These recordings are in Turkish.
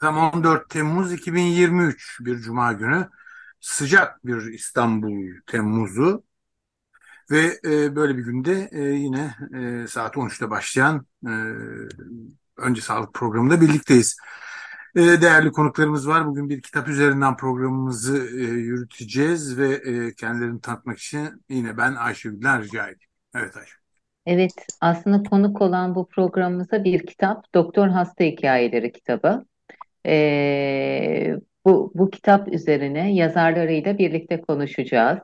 Tam 14 Temmuz 2023 bir Cuma günü. Sıcak bir İstanbul Temmuz'u. Ve e, böyle bir günde e, yine e, saat 13'te başlayan e, Önce Sağlık programında birlikteyiz. E, değerli konuklarımız var. Bugün bir kitap üzerinden programımızı e, yürüteceğiz ve e, kendilerini tanıtmak için yine ben Ayşegül'den rica edeyim. Evet Ayşe. Evet, aslında konuk olan bu programımıza bir kitap, Doktor Hasta Hikayeleri kitabı. Ee, bu, bu kitap üzerine yazarlarıyla birlikte konuşacağız.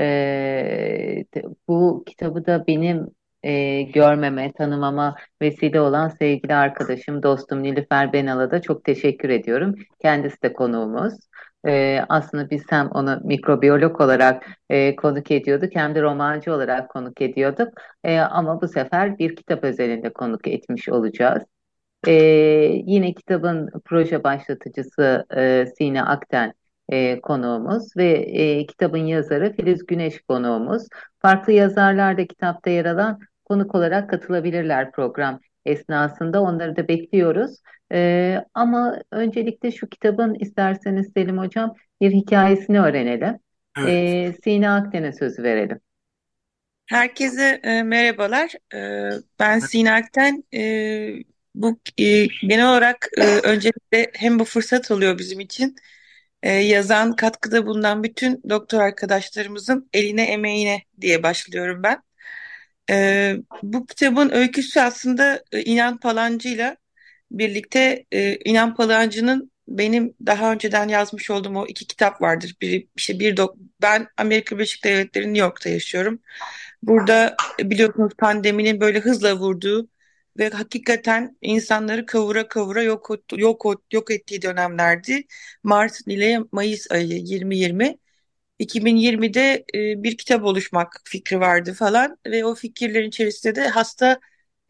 Ee, bu kitabı da benim e, görmeme, tanımama vesile olan sevgili arkadaşım, dostum Nilüfer Benal'a da çok teşekkür ediyorum. Kendisi de konuğumuz. E, aslında biz hem onu mikrobiyolog olarak e, konuk ediyorduk hem de romancı olarak konuk ediyorduk. E, ama bu sefer bir kitap özelinde konuk etmiş olacağız. E, yine kitabın proje başlatıcısı e, Sine Akten e, konuğumuz ve e, kitabın yazarı Filiz Güneş konuğumuz. Farklı yazarlar da kitapta yer alan konuk olarak katılabilirler program esnasında. Onları da bekliyoruz. Ee, ama öncelikle şu kitabın isterseniz Selim Hocam bir hikayesini öğrenelim. Evet. Ee, Sina Akden'e söz verelim. Herkese e, merhabalar. E, ben Sina Akten. E, bu e, genel olarak e, öncelikle hem bu fırsat oluyor bizim için e, yazan, katkıda bulunan bütün doktor arkadaşlarımızın eline emeğine diye başlıyorum ben. E, bu kitabın öyküsü aslında e, İnan Palancı'yla birlikte e, İnan Palancı'nın benim daha önceden yazmış olduğum o iki kitap vardır. Biri işte bir dok ben Amerika Birleşik Devletleri New York'ta yaşıyorum. Burada biliyorsunuz pandeminin böyle hızla vurduğu ve hakikaten insanları kavura kavura yok yok yok ettiği dönemlerdi. Mart ile Mayıs ayı 2020 2020'de e, bir kitap oluşmak fikri vardı falan ve o fikirlerin içerisinde de hasta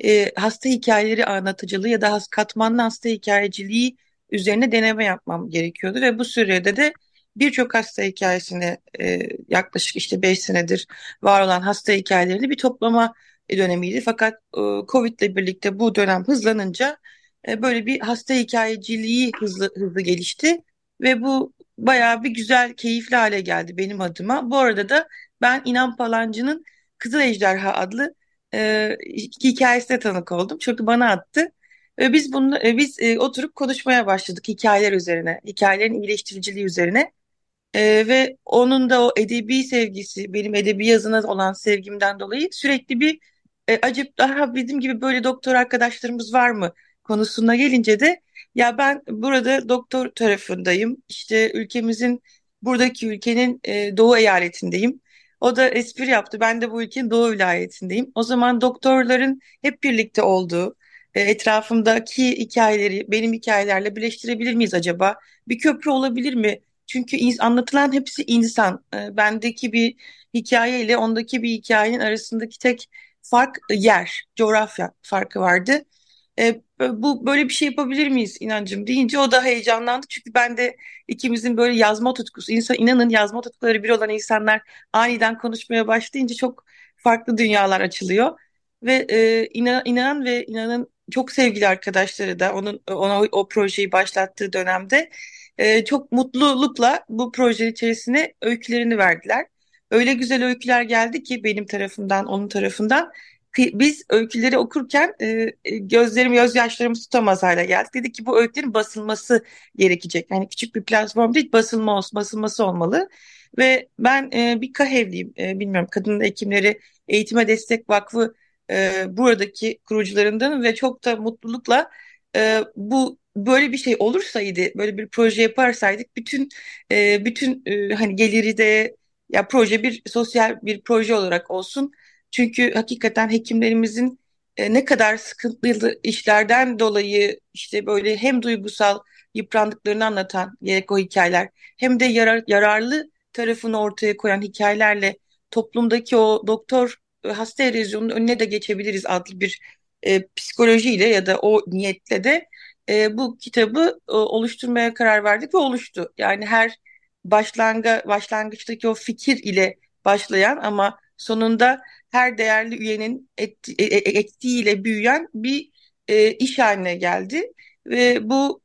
e, hasta hikayeleri anlatıcılığı ya da katmanlı hasta hikayeciliği üzerine deneme yapmam gerekiyordu ve bu sürede de birçok hasta hikayesini e, yaklaşık işte 5 senedir var olan hasta hikayelerini bir toplama dönemiydi. Fakat e, Covid ile birlikte bu dönem hızlanınca e, böyle bir hasta hikayeciliği hızlı hızlı gelişti ve bu bayağı bir güzel, keyifli hale geldi benim adıma. Bu arada da ben İnan Palancı'nın Kızıl Ejderha adlı e, hikayesine tanık oldum. Çünkü bana attı. Ve biz bunu e, biz e, oturup konuşmaya başladık hikayeler üzerine, hikayelerin iyileştiriciliği üzerine. E, ve onun da o edebi sevgisi, benim edebi yazına olan sevgimden dolayı sürekli bir e, acaba daha bizim gibi böyle doktor arkadaşlarımız var mı konusuna gelince de ya ben burada doktor tarafındayım. İşte ülkemizin buradaki ülkenin e, doğu eyaletindeyim. O da espri yaptı. Ben de bu ülkenin doğu vilayetindeyim. O zaman doktorların hep birlikte olduğu, e, etrafımdaki hikayeleri benim hikayelerle birleştirebilir miyiz acaba? Bir köprü olabilir mi? Çünkü anlatılan hepsi insan. E, bendeki bir hikaye ile ondaki bir hikayenin arasındaki tek fark yer, coğrafya farkı vardı. E, bu böyle bir şey yapabilir miyiz inancım deyince o da heyecanlandı. Çünkü ben de ikimizin böyle yazma tutkusu, insan inanın yazma tutkuları bir olan insanlar aniden konuşmaya başlayınca çok farklı dünyalar açılıyor. Ve e, inan, inan ve inanın çok sevgili arkadaşları da onun ona o projeyi başlattığı dönemde e, çok mutlulukla bu projenin içerisine öykülerini verdiler. Öyle güzel öyküler geldi ki benim tarafımdan, onun tarafından biz öyküleri okurken e, e, gözlerim, gözyaşlarımı tutamaz hale geldik. Dedik ki bu öykülerin basılması gerekecek. Yani küçük bir platform değil, basılma olsun, basılması olmalı. Ve ben e, bir KAHEV'liyim, e, bilmiyorum Kadın Hekimleri Eğitime Destek Vakfı buradaki kurucularından ve çok da mutlulukla bu böyle bir şey olursaydı, böyle bir proje yaparsaydık bütün bütün hani geliri de ya proje bir sosyal bir proje olarak olsun çünkü hakikaten hekimlerimizin e, ne kadar sıkıntılı işlerden dolayı işte böyle hem duygusal yıprandıklarını anlatan gerek o hikayeler hem de yarar, yararlı tarafını ortaya koyan hikayelerle toplumdaki o doktor e, hasta erozyonunun önüne de geçebiliriz adlı bir e, psikolojiyle ya da o niyetle de e, bu kitabı e, oluşturmaya karar verdik ve oluştu. Yani her başlanga başlangıçtaki o fikir ile başlayan ama sonunda her değerli üyenin et, e, ettiğiyle büyüyen bir e, iş haline geldi ve bu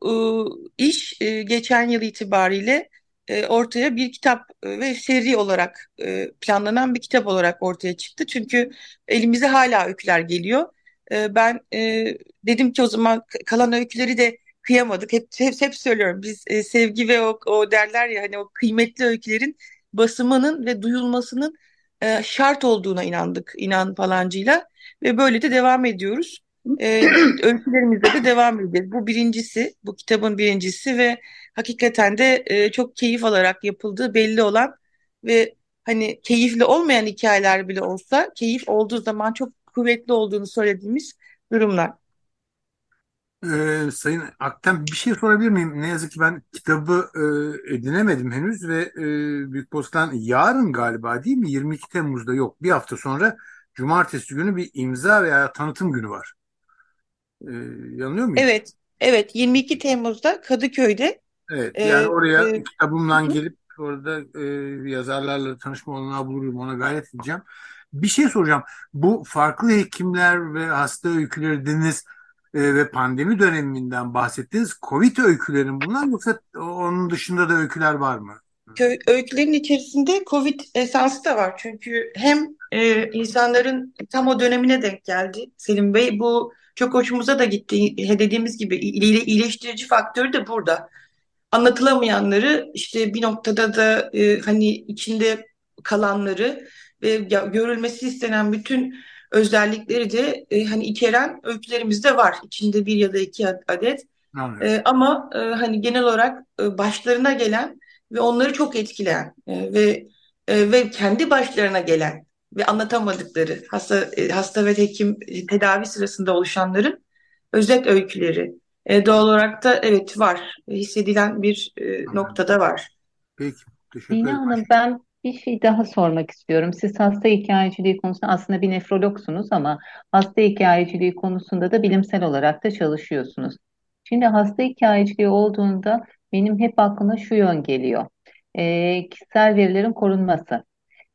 e, iş e, geçen yıl itibariyle e, ortaya bir kitap e, ve seri olarak e, planlanan bir kitap olarak ortaya çıktı. Çünkü elimize hala öyküler geliyor. E, ben e, dedim ki o zaman kalan öyküleri de kıyamadık. Hep hep, hep söylüyorum. Biz e, sevgi ve o, o derler ya hani o kıymetli öykülerin basımının ve duyulmasının e, şart olduğuna inandık inan falancıyla ve böyle de devam ediyoruz. E, öykülerimizde de devam edeceğiz. Bu birincisi, bu kitabın birincisi ve hakikaten de e, çok keyif alarak yapıldığı belli olan ve hani keyifli olmayan hikayeler bile olsa keyif olduğu zaman çok kuvvetli olduğunu söylediğimiz durumlar. Ee, Sayın Aktem bir şey sorabilir miyim? Ne yazık ki ben kitabı e, edinemedim henüz ve e, Büyük Post'tan yarın galiba değil mi? 22 Temmuz'da yok. Bir hafta sonra Cumartesi günü bir imza veya tanıtım günü var. Ee, yanılıyor muyum? Evet, evet 22 Temmuz'da Kadıköy'de Evet, e, yani oraya e, kitabımla hı hı. gelip orada e, yazarlarla tanışma olanağı bulurum. Ona gayret edeceğim. Bir şey soracağım. Bu farklı hekimler ve hasta öyküleri dediniz e, ve pandemi döneminden bahsettiniz. Covid öyküleri mi bunlar yoksa onun dışında da öyküler var mı? öykülerin içerisinde Covid esansı da var. Çünkü hem e, insanların tam o dönemine denk geldi Selim Bey. Bu çok hoşumuza da gitti. Dediğimiz gibi iyile- iyileştirici faktörü de burada. Anlatılamayanları işte bir noktada da e, hani içinde kalanları ve görülmesi istenen bütün özellikleri de e, hani içeren öykülerimiz de var. İçinde bir ya da iki adet. Anlıyorum. E, ama e, hani genel olarak e, başlarına gelen ve onları çok etkileyen e, ve e, ve kendi başlarına gelen ve anlatamadıkları hasta e, hasta ve hekim e, tedavi sırasında oluşanların özet öyküleri. E, doğal olarak da evet var. E, hissedilen bir e, noktada var. Peki, teşekkür ederim. Hanım ben bir şey daha sormak istiyorum. Siz hasta hikayeciliği konusunda aslında bir nefrologsunuz ama hasta hikayeciliği konusunda da bilimsel olarak da çalışıyorsunuz. Şimdi hasta hikayeciliği olduğunda benim hep aklıma şu yön geliyor. Ee, kişisel verilerin korunması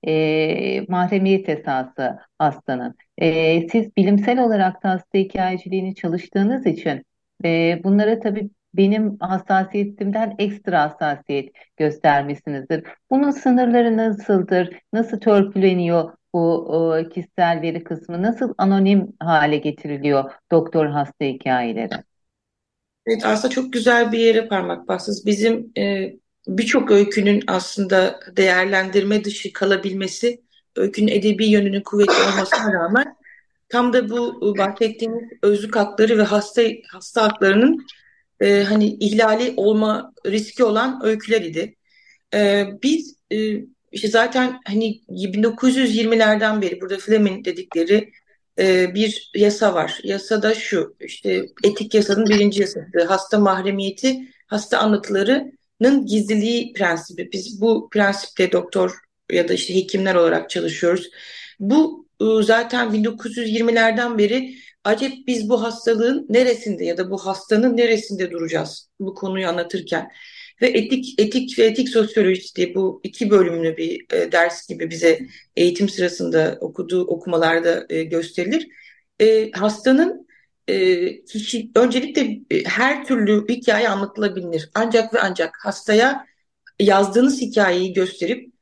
e, mahremiyet esası hastanın. E, siz bilimsel olarak da hasta hikayeciliğini çalıştığınız için e, bunlara tabii benim hassasiyetimden ekstra hassasiyet göstermişsinizdir. Bunun sınırları nasıldır? Nasıl törpüleniyor bu o, kişisel veri kısmı? Nasıl anonim hale getiriliyor doktor hasta hikayeleri? Evet aslında çok güzel bir yere parmak bastınız. Bizim e, birçok öykünün aslında değerlendirme dışı kalabilmesi, öykünün edebi yönünün kuvvetli olmasına rağmen tam da bu bahsettiğimiz özlük hakları ve hasta hasta haklarının e, hani ihlali olma riski olan öyküler idi. E, biz e, işte zaten hani 1920'lerden beri burada Fleming dedikleri e, bir yasa var. Yasada şu işte etik yasanın birinci yasası hasta mahremiyeti, hasta anlatılarının gizliliği prensibi. Biz bu prensiple doktor ya da işte hekimler olarak çalışıyoruz. Bu e, zaten 1920'lerden beri acep biz bu hastalığın neresinde ya da bu hastanın neresinde duracağız bu konuyu anlatırken ve etik etik ve etik sosyolojisi diye bu iki bölümlü bir e, ders gibi bize eğitim sırasında okuduğu okumalarda e, gösterilir. E, hastanın e, kişi öncelikle e, her türlü hikaye anlatılabilir. Ancak ve ancak hastaya yazdığınız hikayeyi gösterip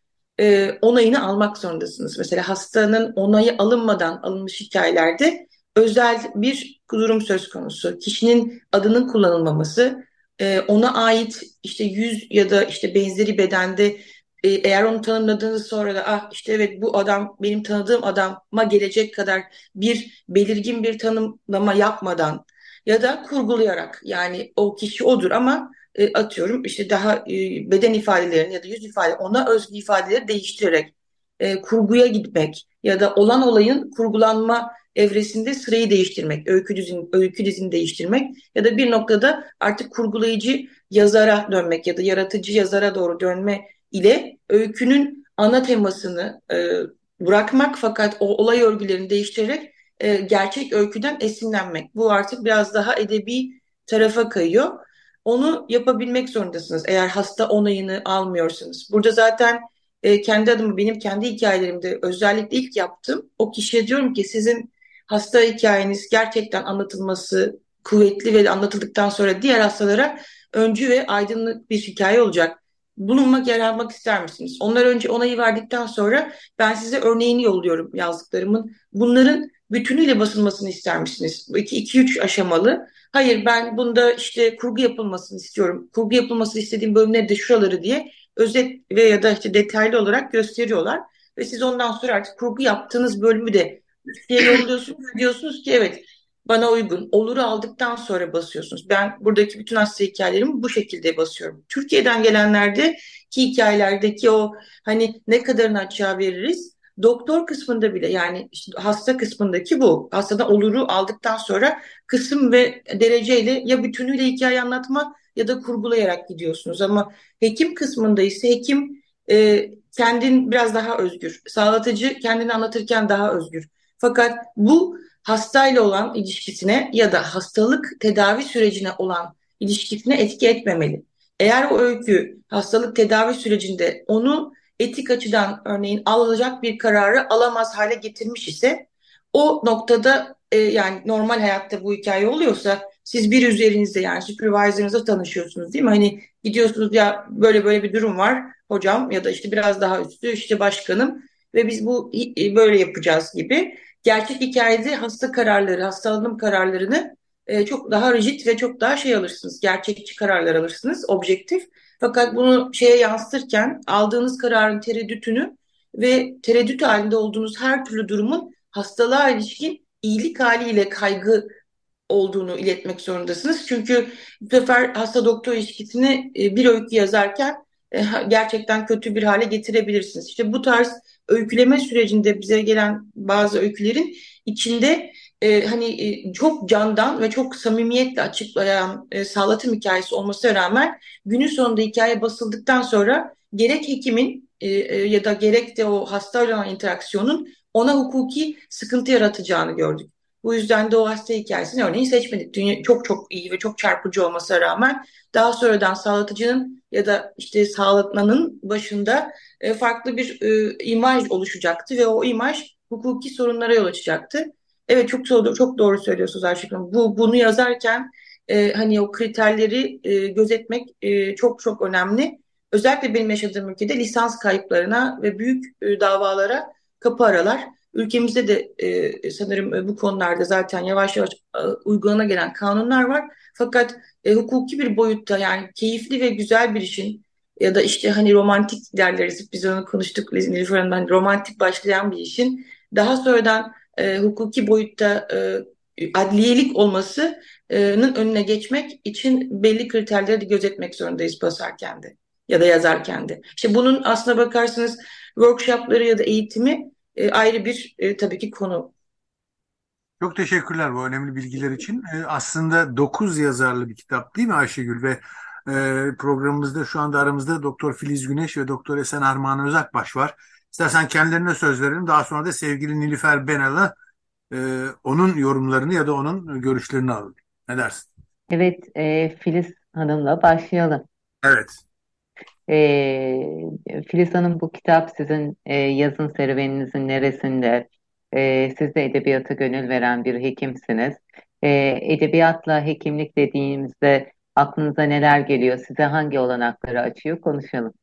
e, onayını almak zorundasınız. Mesela hastanın onayı alınmadan alınmış hikayelerde özel bir durum söz konusu. Kişinin adının kullanılmaması, e, ona ait işte yüz ya da işte benzeri bedende e, eğer onu tanımladığınız sonra da ah işte evet bu adam benim tanıdığım adama gelecek kadar bir belirgin bir tanımlama yapmadan ya da kurgulayarak yani o kişi odur ama e, atıyorum işte daha e, beden ifadelerini ya da yüz ifade ona özgü ifadeleri değiştirerek e, kurguya gitmek ya da olan olayın kurgulanma evresinde sırayı değiştirmek, öykü dizini, öykü dizini değiştirmek ya da bir noktada artık kurgulayıcı yazara dönmek ya da yaratıcı yazara doğru dönme ile öykünün ana temasını e, bırakmak fakat o olay örgülerini değiştirerek e, gerçek öyküden esinlenmek. Bu artık biraz daha edebi tarafa kayıyor. Onu yapabilmek zorundasınız eğer hasta onayını almıyorsanız. Burada zaten e, kendi adımı benim kendi hikayelerimde özellikle ilk yaptım. O kişiye diyorum ki sizin hasta hikayeniz gerçekten anlatılması kuvvetli ve anlatıldıktan sonra diğer hastalara öncü ve aydınlık bir hikaye olacak. Bulunmak, yer almak ister misiniz? Onlar önce onayı verdikten sonra ben size örneğini yolluyorum yazdıklarımın. Bunların bütünüyle basılmasını ister misiniz? Bu iki, iki üç aşamalı. Hayır ben bunda işte kurgu yapılmasını istiyorum. Kurgu yapılmasını istediğim bölümleri de şuraları diye özet ve ya da işte detaylı olarak gösteriyorlar. Ve siz ondan sonra artık kurgu yaptığınız bölümü de diye yolluyorsunuz. Diyorsunuz ki evet bana uygun. Oluru aldıktan sonra basıyorsunuz. Ben buradaki bütün hasta hikayelerimi bu şekilde basıyorum. Türkiye'den gelenlerde ki hikayelerdeki o hani ne kadarını açığa veririz Doktor kısmında bile yani işte hasta kısmındaki bu. Hastadan oluru aldıktan sonra kısım ve dereceyle ya bütünüyle hikaye anlatma ya da kurgulayarak gidiyorsunuz. Ama hekim kısmında ise hekim e, kendin biraz daha özgür. Sağlatıcı kendini anlatırken daha özgür. Fakat bu hastayla olan ilişkisine ya da hastalık tedavi sürecine olan ilişkisine etki etmemeli. Eğer o öykü hastalık tedavi sürecinde onu etik açıdan örneğin alacak bir kararı alamaz hale getirmiş ise o noktada e, yani normal hayatta bu hikaye oluyorsa siz bir üzerinizde yani supervisor'ınızla tanışıyorsunuz değil mi? Hani gidiyorsunuz ya böyle böyle bir durum var hocam ya da işte biraz daha üstü işte başkanım ve biz bu böyle yapacağız gibi. Gerçek hikayede hasta kararları, hasta alım kararlarını e, çok daha rigid ve çok daha şey alırsınız. Gerçekçi kararlar alırsınız, objektif. Fakat bunu şeye yansıtırken aldığınız kararın tereddütünü ve tereddüt halinde olduğunuz her türlü durumun hastalığa ilişkin iyilik haliyle kaygı olduğunu iletmek zorundasınız. Çünkü bu sefer hasta doktor ilişkisini e, bir öykü yazarken e, gerçekten kötü bir hale getirebilirsiniz. İşte bu tarz öyküleme sürecinde bize gelen bazı öykülerin içinde e, hani e, çok candan ve çok samimiyetle açıklayan e, sağlatım hikayesi olmasına rağmen günün sonunda hikaye basıldıktan sonra gerek hekimin e, e, ya da gerek de o hastayla olan interaksiyonun ona hukuki sıkıntı yaratacağını gördük. Bu yüzden de o hasta hikayesini örneğin seçmedik. Dünya çok çok iyi ve çok çarpıcı olmasına rağmen daha sonradan sağlatıcının ya da işte sağlatmanın başında e, farklı bir e, imaj oluşacaktı ve o imaj hukuki sorunlara yol açacaktı. Evet çok doğru, çok doğru söylüyorsunuz Ayşe. Bu, bunu yazarken e, hani o kriterleri e, gözetmek e, çok çok önemli. Özellikle benim yaşadığım ülkede lisans kayıplarına ve büyük e, davalara kapı aralar. Ülkemizde de e, sanırım e, bu konularda zaten yavaş yavaş e, uygulana gelen kanunlar var. Fakat e, hukuki bir boyutta yani keyifli ve güzel bir işin ya da işte hani romantik derleriz biz onu konuştuk Nilüfer Hanım'dan romantik başlayan bir işin daha sonradan e, hukuki boyutta e, adliyelik olmasının önüne geçmek için belli kriterleri de gözetmek zorundayız basarken de ya da yazarken de. İşte bunun aslına bakarsanız workshopları ya da eğitimi e, ayrı bir e, tabii ki konu. Çok teşekkürler bu önemli bilgiler için. E, aslında 9 yazarlı bir kitap değil mi Ayşegül ve e, programımızda şu anda aramızda Doktor Filiz Güneş ve Doktor Esen Armağan Özakbaş var. İstersen kendilerine söz verelim. Daha sonra da sevgili Nilüfer Benal'a e, onun yorumlarını ya da onun görüşlerini alalım. Ne dersin? Evet, e, Filiz Hanım'la başlayalım. Evet. E, Filiz Hanım bu kitap sizin e, yazın serüveninizin neresinde? E, siz de edebiyata gönül veren bir hekimsiniz. E, edebiyatla hekimlik dediğimizde aklınıza neler geliyor? Size hangi olanakları açıyor? Konuşalım.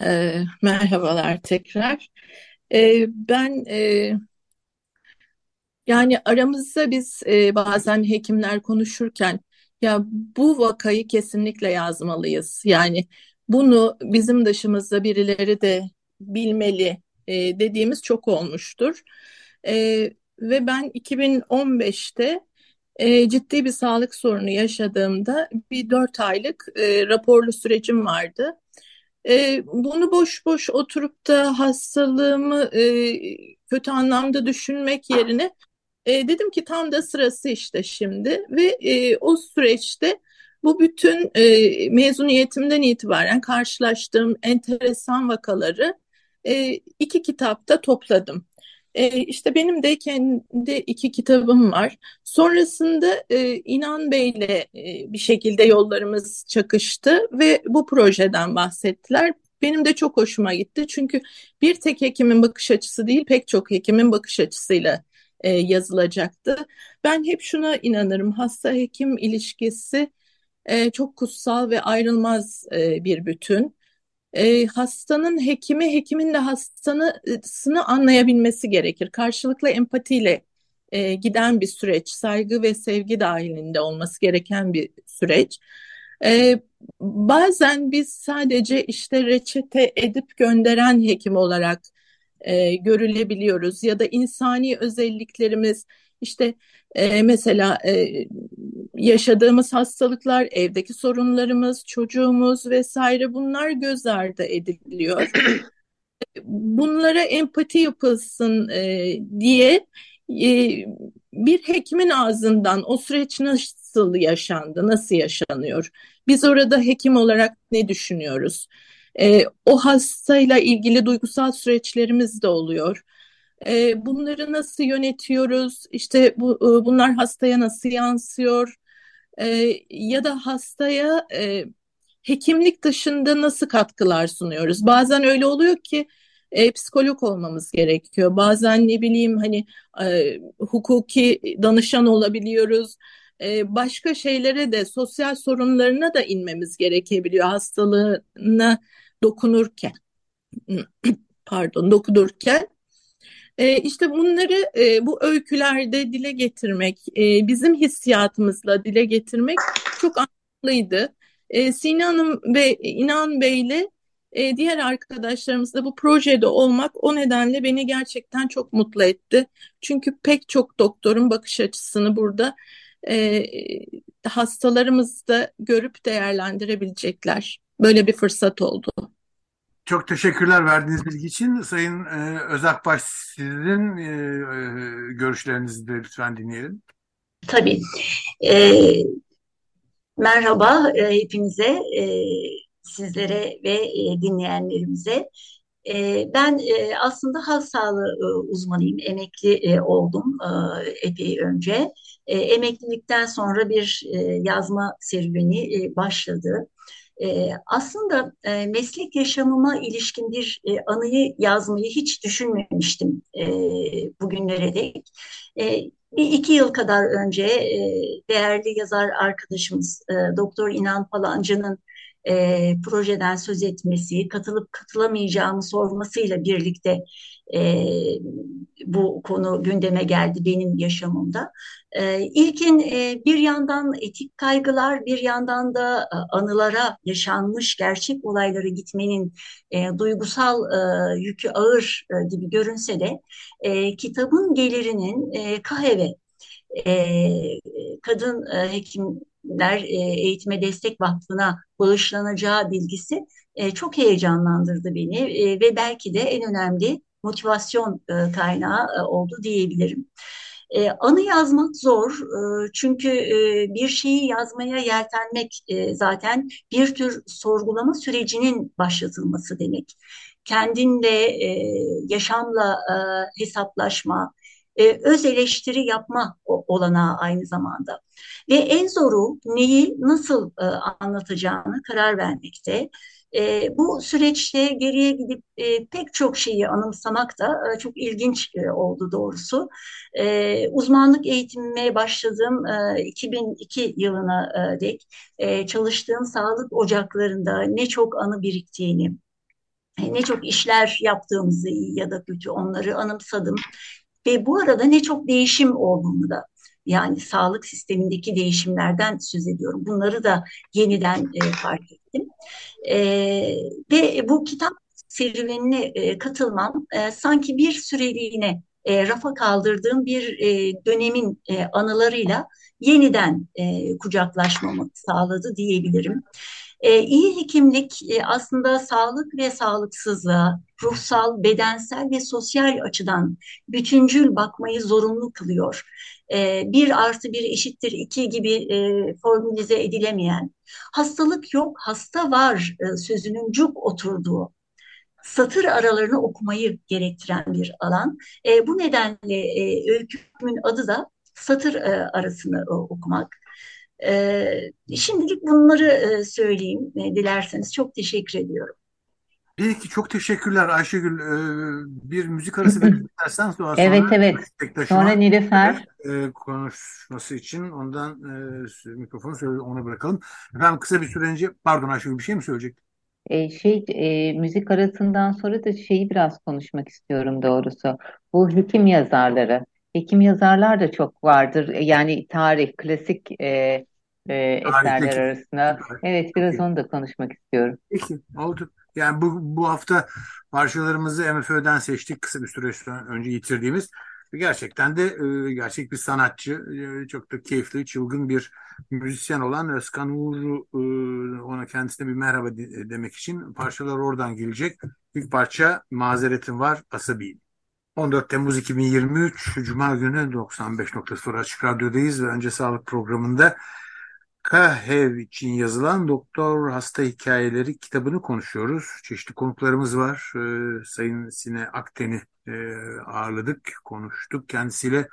E, merhabalar tekrar. E, ben e, yani aramızda biz e, bazen hekimler konuşurken ya bu vakayı kesinlikle yazmalıyız. Yani bunu bizim dışımızda birileri de bilmeli e, dediğimiz çok olmuştur. E, ve ben 2015'te e, ciddi bir sağlık sorunu yaşadığımda bir dört aylık e, raporlu sürecim vardı. E, bunu boş boş oturup da hastalığımı e, kötü anlamda düşünmek yerine e, dedim ki tam da sırası işte şimdi ve e, o süreçte bu bütün e, mezuniyetimden itibaren karşılaştığım enteresan vakaları e, iki kitapta topladım. E, işte benim de kendi iki kitabım var. Sonrasında e, İnan Bey'le e, bir şekilde yollarımız çakıştı ve bu projeden bahsettiler. Benim de çok hoşuma gitti çünkü bir tek hekimin bakış açısı değil pek çok hekimin bakış açısıyla e, yazılacaktı. Ben hep şuna inanırım hasta hekim ilişkisi e, çok kutsal ve ayrılmaz e, bir bütün. E, hastanın hekimi, hekimin de hastasını anlayabilmesi gerekir. Karşılıklı empatiyle e, giden bir süreç, saygı ve sevgi dahilinde olması gereken bir süreç. E, bazen biz sadece işte reçete edip gönderen hekim olarak e, görülebiliyoruz ya da insani özelliklerimiz işte e, mesela e, yaşadığımız hastalıklar, evdeki sorunlarımız, çocuğumuz vesaire bunlar göz ardı ediliyor. Bunlara empati yapılsın e, diye e, bir hekimin ağzından o süreç nasıl yaşandı, nasıl yaşanıyor? Biz orada hekim olarak ne düşünüyoruz? E, o hastayla ilgili duygusal süreçlerimiz de oluyor. E, bunları nasıl yönetiyoruz? İşte bu, e, bunlar hastaya nasıl yansıyor? E, ya da hastaya e, hekimlik dışında nasıl katkılar sunuyoruz? Bazen öyle oluyor ki e, psikolog olmamız gerekiyor. Bazen ne bileyim hani e, hukuki danışan olabiliyoruz. E, başka şeylere de sosyal sorunlarına da inmemiz gerekebiliyor hastalığına dokunurken. Pardon dokunurken. E, işte bunları e, bu öykülerde dile getirmek, e, bizim hissiyatımızla dile getirmek çok anlamlıydı. E, Hanım ve İnan Bey'le e, diğer arkadaşlarımızla bu projede olmak o nedenle beni gerçekten çok mutlu etti. Çünkü pek çok doktorun bakış açısını burada e, hastalarımız da görüp değerlendirebilecekler. Böyle bir fırsat oldu. Çok teşekkürler verdiğiniz bilgi için. Sayın e, Özakbaş sizin e, e, görüşlerinizi de lütfen dinleyelim. Tabii. E, merhaba e, hepinize, e, sizlere ve e, dinleyenlerimize. E, ben e, aslında halk sağlığı e, uzmanıyım, emekli e, oldum e, epey önce. E, emeklilikten sonra bir e, yazma serüveni e, başladı. E, aslında e, meslek yaşamıma ilişkin bir e, anıyı yazmayı hiç düşünmemiştim e, bugünlere dek. E, bir iki yıl kadar önce e, değerli yazar arkadaşımız e, Doktor İnan Palancı'nın e, projeden söz etmesi, katılıp katılamayacağımı sormasıyla birlikte e, bu konu gündeme geldi benim yaşamımda. E, ilkin e, bir yandan etik kaygılar, bir yandan da e, anılara, yaşanmış gerçek olaylara gitmenin e, duygusal e, yükü ağır e, gibi görünse de e, kitabın gelirinin e, KAHEV'e e, kadın e, hekimler e, eğitime destek vakfına bağışlanacağı bilgisi e, çok heyecanlandırdı beni e, ve belki de en önemli motivasyon e, kaynağı e, oldu diyebilirim. E, anı yazmak zor e, çünkü e, bir şeyi yazmaya yeltenmek e, zaten bir tür sorgulama sürecinin başlatılması demek. Kendinle, e, yaşamla e, hesaplaşma, e, öz eleştiri yapma olanağı aynı zamanda. Ve en zoru neyi nasıl e, anlatacağını karar vermekte. E, bu süreçte geriye gidip e, pek çok şeyi anımsamak da e, çok ilginç e, oldu doğrusu. E, uzmanlık eğitimime başladığım e, 2002 yılına e, dek e, çalıştığım sağlık ocaklarında ne çok anı biriktiğini, ne çok işler yaptığımızı ya da kötü onları anımsadım. Ve bu arada ne çok değişim olduğunu da yani sağlık sistemindeki değişimlerden söz ediyorum. Bunları da yeniden e, fark ettim. E, ve bu kitap serüvenine e, katılmam e, sanki bir süreliğine e, rafa kaldırdığım bir e, dönemin e, anılarıyla yeniden e, kucaklaşmamı sağladı diyebilirim. E, iyi hekimlik e, aslında sağlık ve sağlıksızlığa ruhsal, bedensel ve sosyal açıdan bütüncül bakmayı zorunlu kılıyor. E, bir artı bir eşittir iki gibi e, formülize edilemeyen, hastalık yok, hasta var e, sözünün cuk oturduğu, satır aralarını okumayı gerektiren bir alan. E, bu nedenle e, öykümün adı da satır e, arasını e, okumak. E, şimdilik bunları e, söyleyeyim e, dilerseniz. Çok teşekkür ediyorum. Peki çok teşekkürler Ayşegül. Ee, bir müzik arası beklersen sonra Evet evet. Sonra Nilüfer. E, konuşması için ondan e, mikrofonu söyle, ona bırakalım. Efendim kısa bir süre önce pardon Ayşegül bir şey mi söyleyecektin? E, şey e, müzik arasından sonra da şeyi biraz konuşmak istiyorum doğrusu. Bu hekim yazarları. Hekim yazarlar da çok vardır. Yani tarih, klasik e, e, eserler arasında. Evet biraz onu da konuşmak istiyorum. Peki oldu. Yani bu, bu hafta parçalarımızı MFÖ'den seçtik kısa bir süre önce yitirdiğimiz. Gerçekten de e, gerçek bir sanatçı, e, çok da keyifli, çılgın bir müzisyen olan Özkan Uğur'u e, ona kendisine bir merhaba de, demek için parçalar oradan gelecek. İlk parça Mazeretim Var, Asabiyim. 14 Temmuz 2023 Cuma günü 95.0 Açık Radyo'dayız ve Önce Sağlık programında Kahev için yazılan Doktor Hasta Hikayeleri kitabını konuşuyoruz. Çeşitli konuklarımız var. Ee, Sayın Sine Akten'i e, ağırladık, konuştuk kendisiyle.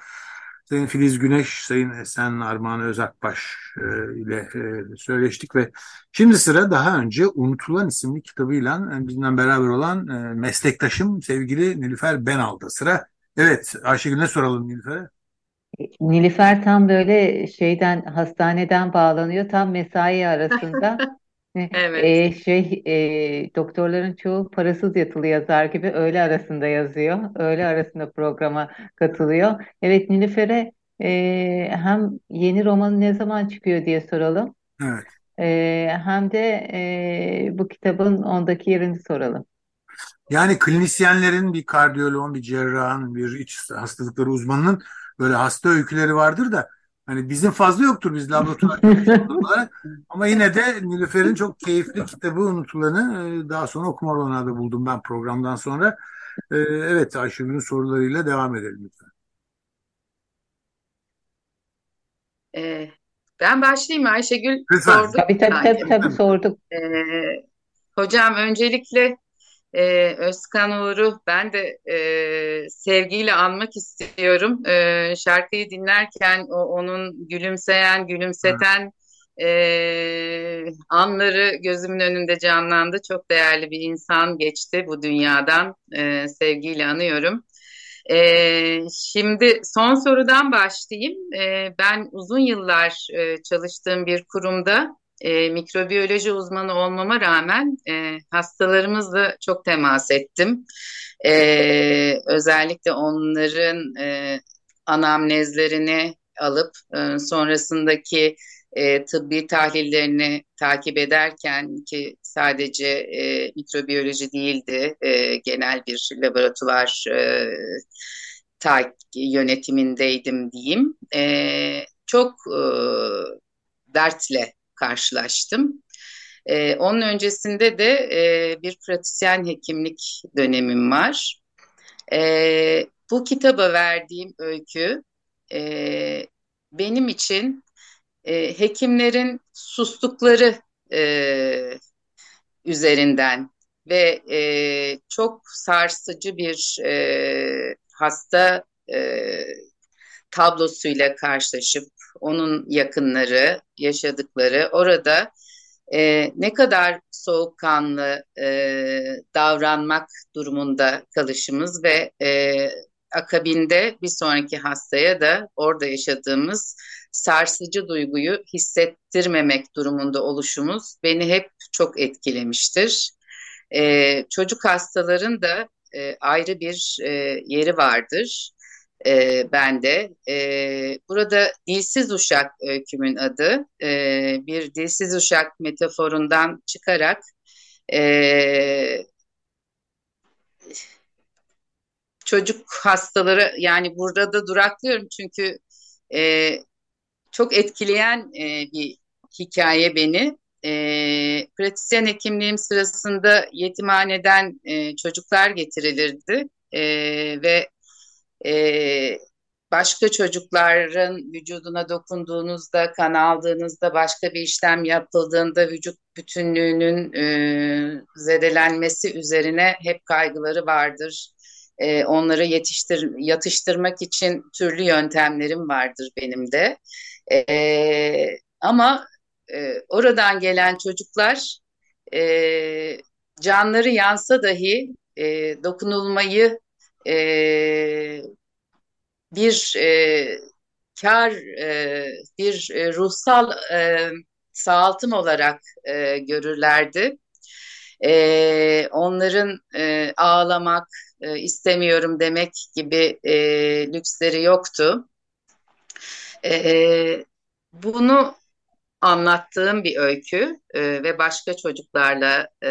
Sayın Filiz Güneş, Sayın Esen Armağan Özakbaş e, ile e, söyleştik ve şimdi sıra daha önce Unutulan isimli kitabıyla e, bizimle beraber olan e, meslektaşım sevgili Nilüfer Benal'da sıra. Evet Ayşegül'e soralım Nilüfer'e. Nilüfer tam böyle şeyden hastaneden bağlanıyor tam mesai arasında. Evet. E, şey e, doktorların çoğu parasız yatılı yazar gibi öğle arasında yazıyor. Öğle arasında programa katılıyor. Evet Nilüfer'e e, hem yeni romanı ne zaman çıkıyor diye soralım. Evet. E, hem de e, bu kitabın ondaki yerini soralım. Yani klinisyenlerin bir kardiyoloğun, bir cerrahın, bir iç hastalıkları uzmanının böyle hasta öyküleri vardır da hani bizim fazla yoktur biz laboratuvar olarak ama yine de Nilüfer'in çok keyifli kitabı unutulanı e, daha sonra okuma olanağı buldum ben programdan sonra. E, evet Ayşegül'ün sorularıyla devam edelim lütfen. Ee, ben başlayayım Ayşegül Lütfen. sordu. Tabii tabii tabii, tabii sorduk. Ee, hocam öncelikle ee, Özkan Uğur'u ben de e, sevgiyle anmak istiyorum. E, şarkıyı dinlerken o, onun gülümseyen, gülümseten e, anları gözümün önünde canlandı. Çok değerli bir insan geçti bu dünyadan. E, sevgiyle anıyorum. E, şimdi son sorudan başlayayım. E, ben uzun yıllar e, çalıştığım bir kurumda e, mikrobiyoloji uzmanı olmama rağmen e, hastalarımızla çok temas ettim. E, özellikle onların e, anamnezlerini alıp e, sonrasındaki e, tıbbi tahlillerini takip ederken ki sadece e, mikrobiyoloji değildi, e, genel bir laboratuvar e, ta yönetimindeydim diyeyim. E, çok e, dertle karşılaştım. E, onun öncesinde de e, bir pratisyen hekimlik dönemim var. E, bu kitaba verdiğim öykü e, benim için e, hekimlerin sustukları e, üzerinden ve e, çok sarsıcı bir e, hasta e, tablosuyla karşılaşıp onun yakınları yaşadıkları orada e, ne kadar soğukkanlı e, davranmak durumunda kalışımız ve e, akabinde bir sonraki hastaya da orada yaşadığımız sarsıcı duyguyu hissettirmemek durumunda oluşumuz beni hep çok etkilemiştir. E, çocuk hastaların da e, ayrı bir e, yeri vardır e, bende. E, burada dilsiz uşak öykümün adı. E, bir dilsiz uşak metaforundan çıkarak e, çocuk hastaları yani burada da duraklıyorum çünkü e, çok etkileyen e, bir hikaye beni. e, pratisyen hekimliğim sırasında yetimhaneden e, çocuklar getirilirdi e, ve e, başka çocukların vücuduna dokunduğunuzda, kan aldığınızda, başka bir işlem yapıldığında vücut bütünlüğünün e, zedelenmesi üzerine hep kaygıları vardır. E, onları yetiştir, yatıştırmak için türlü yöntemlerim vardır benim de. E, ama e, oradan gelen çocuklar e, canları yansa dahi e, dokunulmayı e, bir e, kar, e, bir e, ruhsal e, sağaltım olarak e, görürlerdi. E, onların e, ağlamak, e, istemiyorum demek gibi e, lüksleri yoktu. E, bunu anlattığım bir öykü e, ve başka çocuklarla e,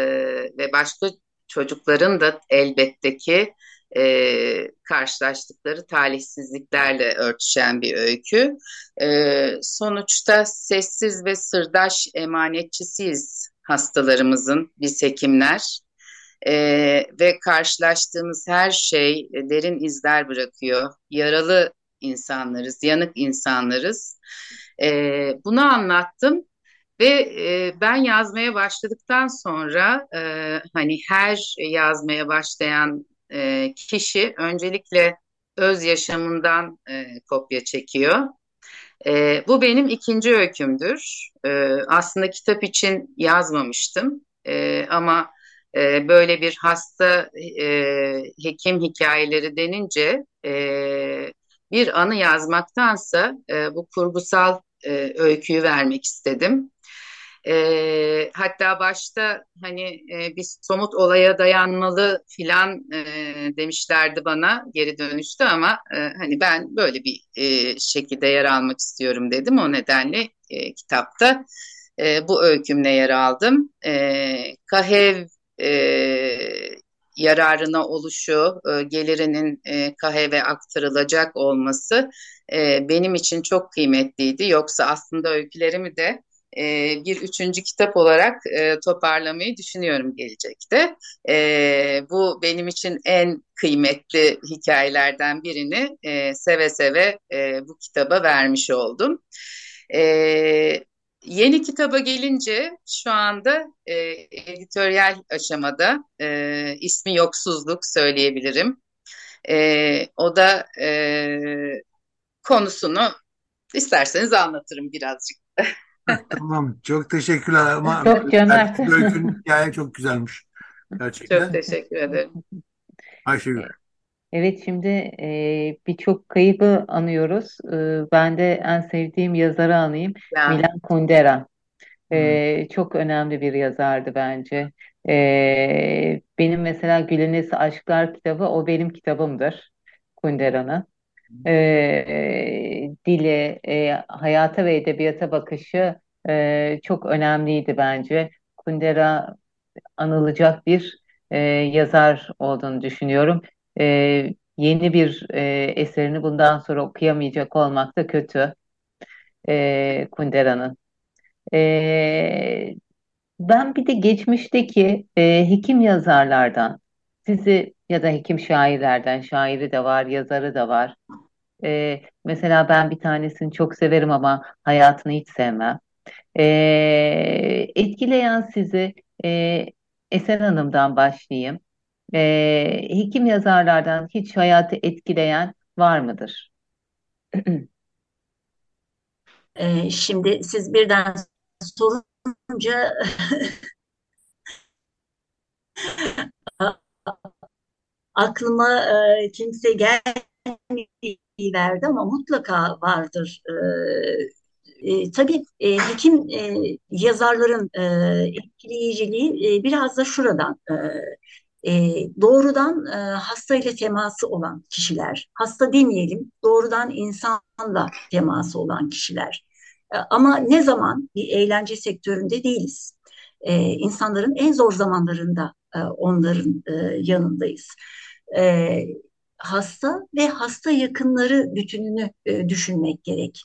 ve başka çocukların da elbette ki e, karşılaştıkları talihsizliklerle örtüşen bir öykü. E, sonuçta sessiz ve sırdaş emanetçisiyiz hastalarımızın, biz hekimler. E, ve karşılaştığımız her şey derin izler bırakıyor. Yaralı insanlarız, yanık insanlarız. E, bunu anlattım ve e, ben yazmaya başladıktan sonra e, hani her yazmaya başlayan e, kişi öncelikle öz yaşamından e, kopya çekiyor. E, bu benim ikinci öykümdür. E, aslında kitap için yazmamıştım e, ama e, böyle bir hasta e, hekim hikayeleri denince e, bir anı yazmaktansa e, bu kurgusal e, öyküyü vermek istedim. E, hatta başta hani e, bir somut olaya dayanmalı filan e, demişlerdi bana geri dönüştü ama e, hani ben böyle bir e, şekilde yer almak istiyorum dedim. O nedenle e, kitapta e, bu öykümle yer aldım. E, Kahev e, yararına oluşu, e, gelirinin e, KAHEV'e aktarılacak olması e, benim için çok kıymetliydi. Yoksa aslında öykülerimi de e, bir üçüncü kitap olarak e, toparlamayı düşünüyorum gelecekte. E, bu benim için en kıymetli hikayelerden birini e, seve seve e, bu kitaba vermiş oldum. E, yeni kitaba gelince şu anda e, editoryal aşamada e, ismi Yoksuzluk söyleyebilirim. E, o da e, konusunu isterseniz anlatırım birazcık. tamam. Çok teşekkürler. Ama çok cömert. Öykünün hikaye çok güzelmiş. Gerçekten. Çok teşekkür ederim. Ayşegül. Evet şimdi e, birçok kaybı anıyoruz. E, ben de en sevdiğim yazarı anayım. Ya. Milan Kundera. E, çok önemli bir yazardı bence. E, benim mesela Gülenesi Aşklar kitabı o benim kitabımdır. Kundera'nın. E, dile, e, hayata ve edebiyata bakışı e, çok önemliydi bence. Kundera anılacak bir e, yazar olduğunu düşünüyorum. E, yeni bir e, eserini bundan sonra okuyamayacak olmak da kötü e, Kundera'nın. E, ben bir de geçmişteki e, hekim yazarlardan, sizi ya da hekim şairlerden, şairi de var, yazarı da var. E, mesela ben bir tanesini çok severim ama hayatını hiç sevmem. E, etkileyen sizi e, Esen Hanım'dan başlayayım. E, hekim yazarlardan hiç hayatı etkileyen var mıdır? e, şimdi siz birden sorunca aklıma e, kimse gelmedi ama mutlaka vardır. E, e, tabii e, hekim e, yazarların e, etkileyiciliği e, biraz da şuradan. E, e, doğrudan e, hasta ile teması olan kişiler, hasta demeyelim, doğrudan insanla teması olan kişiler. E, ama ne zaman bir eğlence sektöründe değiliz. E, insanların en zor zamanlarında e, onların e, yanındayız. E, hasta ve hasta yakınları bütününü e, düşünmek gerek.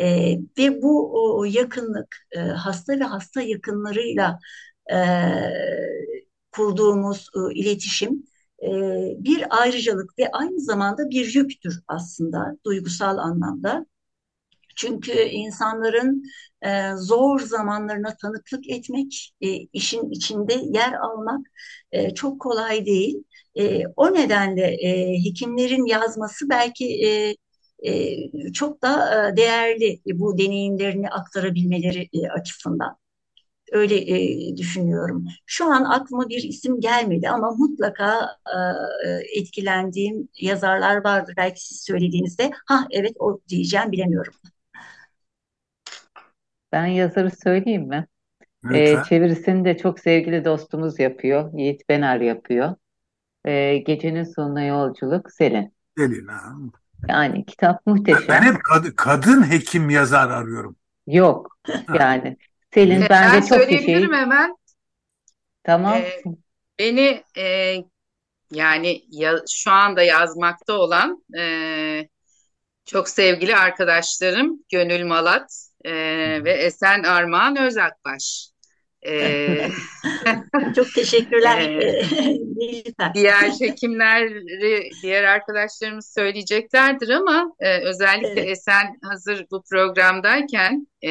E, ve bu o, yakınlık e, hasta ve hasta yakınlarıyla e, kurduğumuz e, iletişim e, bir ayrıcalık ve aynı zamanda bir yüktür aslında duygusal anlamda. Çünkü insanların e, zor zamanlarına tanıklık etmek, e, işin içinde yer almak e, çok kolay değil. E, o nedenle e, hekimlerin yazması belki e, e, çok da e, değerli bu deneyimlerini aktarabilmeleri e, açısından. Öyle e, düşünüyorum. Şu an aklıma bir isim gelmedi ama mutlaka e, etkilendiğim yazarlar vardır. Belki siz söylediğinizde, ha evet o diyeceğim bilemiyorum. Ben yazarı söyleyeyim mi? Lütfen. Ee, çevirisini de çok sevgili dostumuz yapıyor. Yiğit Bener yapıyor. Ee, Gecenin Sonuna Yolculuk Selin. Selin ha. Yani kitap Ben muhteşem. hep kad- kadın hekim yazar arıyorum. Yok yani. Selin E, bence ben çok bir şey. söyleyebilirim hemen. Tamam. E, beni e, yani ya, şu anda yazmakta olan e, çok sevgili arkadaşlarım Gönül Malat e, ve Esen Armağan Özakbaş. Çok teşekkürler Nilüfer. diğer hekimleri, diğer arkadaşlarımız söyleyeceklerdir ama e, özellikle Evet. Esen hazır bu programdayken e,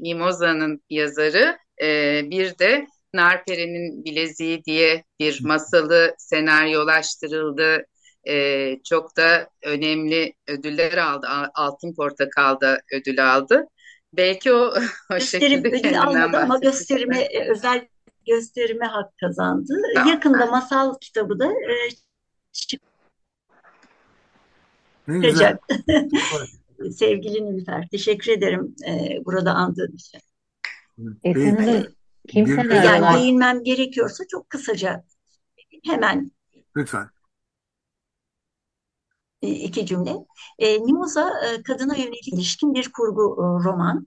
Mimoza'nın yazarı e, bir de Narpere'nin Bileziği diye bir masalı senaryolaştırıldı. E, çok da önemli ödüller aldı. Altın Portakal'da ödül aldı. Belki o, o Gösterim şekilde ödül almadı ama gösterime e, özel gösterime hak kazandı. Tamam. Yakında masal kitabı da e, Ne güzel. çıkacak. Sevgili Nilüfer, teşekkür ederim e, burada andığın için. Esin Bir- Hanım kim bir- senaryo Yani değinmem gerekiyorsa çok kısaca hemen Lütfen. E, iki cümle. E, Mimoza e, kadına yönelik ilişkin bir kurgu e, roman.